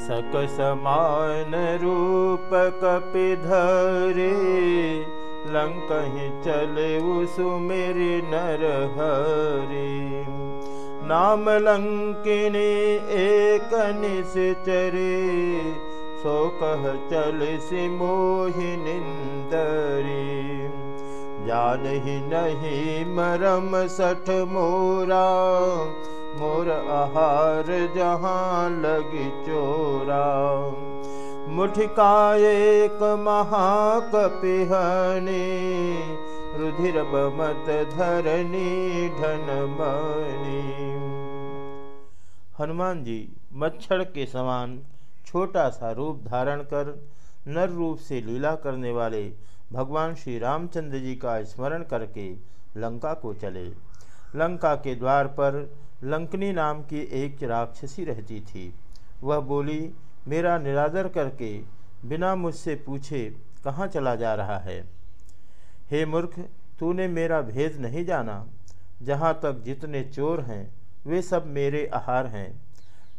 मसक समान रूप कपिधरे लंकहि चले सुमेरि नर हरि नाम लंकिनी एक निश्चरे सो कह चल सिमोहि निंदरी जान नहीं मरम सठ मोरा आहार जहाँ लगी चोरा। मुठिका एक महाकपिहनी रुधिर बमत धरनी ढन मणि हनुमान जी मच्छर के समान छोटा सा रूप धारण कर, नर रूप से लीला करने वाले भगवान श्री रामचंद्र जी का स्मरण करके लंका को चले। लंका के द्वार पर लंकनी नाम की एक राक्षसी रहती थी। वह बोली, मेरा निरादर करके बिना मुझसे पूछे कहाँ चला जा रहा है? हे मूर्ख, तूने मेरा भेद नहीं जाना। जहाँ तक जितने चोर हैं, वे सब मेरे आहार हैं।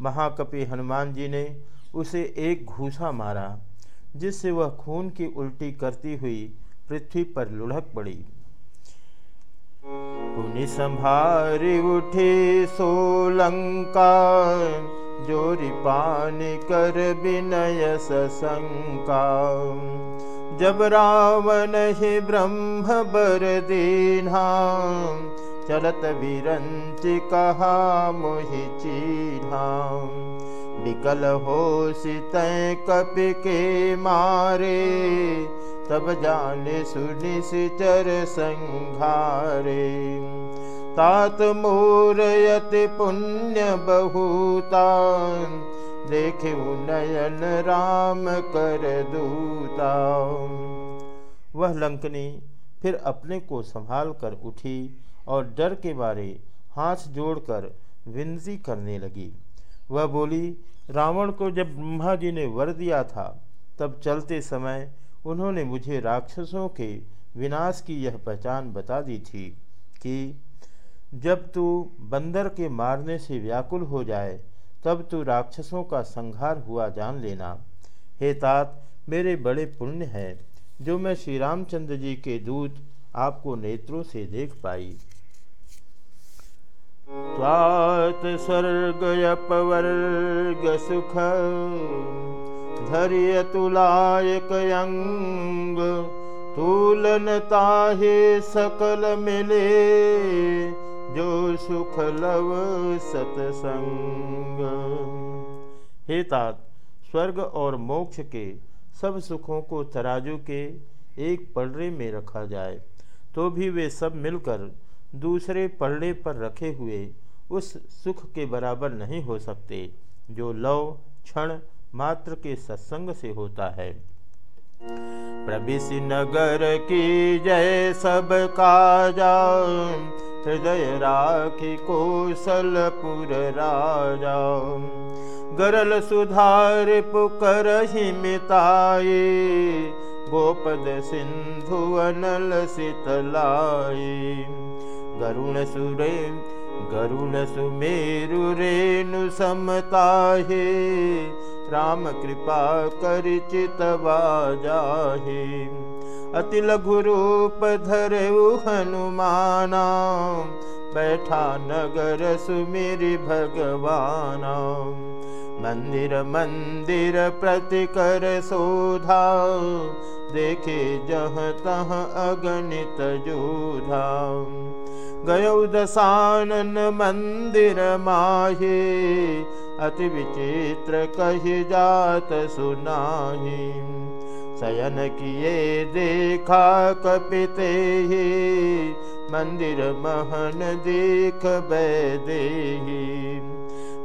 महाकपि हनुमान जी ने उसे एक घूसा मारा, जिससे वह खून की उल्टी करती हुई पृथ्वी पर लुढ़क पड़ी। पुनि संभारी उठे सोलंका जोरी पानी कर विनय सशंका। जब रावण ही ब्रह्म बर दीना चलत विरंच कहा मोहि चीन्हा। विकल हो सित कपि के मारे तब जाने सुनि सिचर संघारे तात मोरयति पुण्य बहुता, देखे नयन राम कर दूता। वह लंकनी फिर अपने को संभाल कर उठी और डर के मारे हाथ जोड़कर विनती करने लगी। वह बोली, रावण को जब ब्रह्मा जी ने वर दिया था, तब चलते समय उन्होंने मुझे राक्षसों के विनाश की यह पहचान बता दी थी कि जब तू बंदर के मारने से व्याकुल हो जाए, तब तू राक्षसों का संहार हुआ जान लेना। हे तात, मेरे बड़े पुण्य है, जो मैं श्री रामचंद्र जी के दूत आपको नेत्रों से देख पाई। स्वर्ग सुख। धैर्य तुलायक अंग तुलन ताहे सकल मिले, जो सुख लव सतसंग। हे तात स्वर्ग और मोक्ष के सब सुखों को तराजू के एक पलड़े में रखा जाए तो भी वे सब मिलकर दूसरे पलड़े पर रखे हुए उस सुख के बराबर नहीं हो सकते, जो लव, क्षण मात्र के सत्संग से होता है। प्रविश नगर की जय सब काजा, हृदय राखी कौशलपुर राजा। गरल सुधार पुकर ही मिताए गोपद सिंधु अनल शीतलाए गरुण सुरे, गरुण सुमेरु रेणु समताहे राम कृपा कर चितवाजाहे अति लघु रूप धरे हनुमाना। बैठा नगर सुमेरि भगवाना। मंदिर मंदिर प्रति कर शोधा। देखे जह तह अगणित जोधा गयौ दसानन मंदिर माहे अति विचित्र कही जात सुनाही। शयन किए देखा कपिते ही, मंदिर महन देख बैदे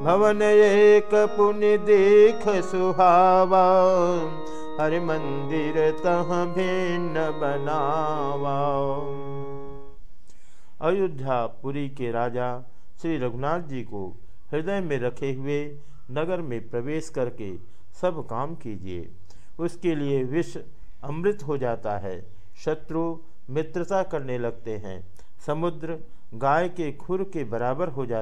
भवन एक पुण्य देख सुहावा, हरि मंदिर तह भिन्न बनावा। अयोध्या पुरी के राजा श्री रघुनाथ जी को हृदय में रखे हुए नगर में प्रवेश करके सब काम कीजिए। उसके लिए विष अमृत हो जाता है। शत्रु मित्रता करने लगते हैं। समुद्र गाय के खुर के बराबर हो जाता